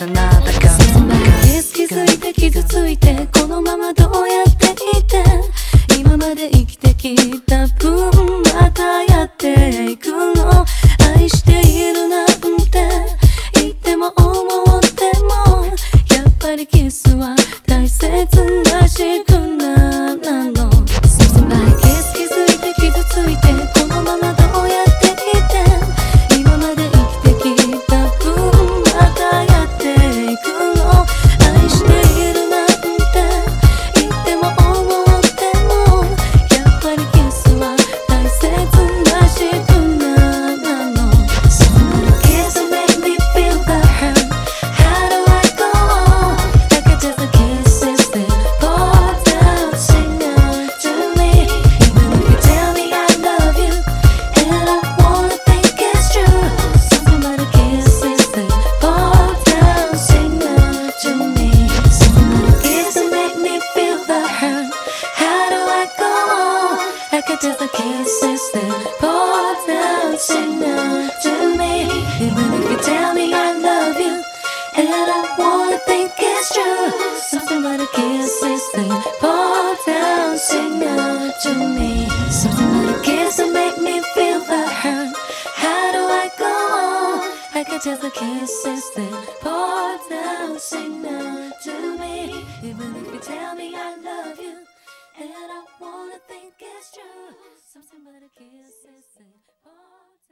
another girl. Second tell the kisses that pour down signal to me. Even if you tell me I love you, and I wanna think it's true. Something about the kisses that pour down signal to me. Something about the kiss that make me feel the hurt. How do I go on? I can tell the kisses that pour down signal to me. Even if you tell me I love you, and I want it's true. Something but a kiss is important.